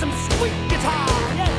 some sweet guitar.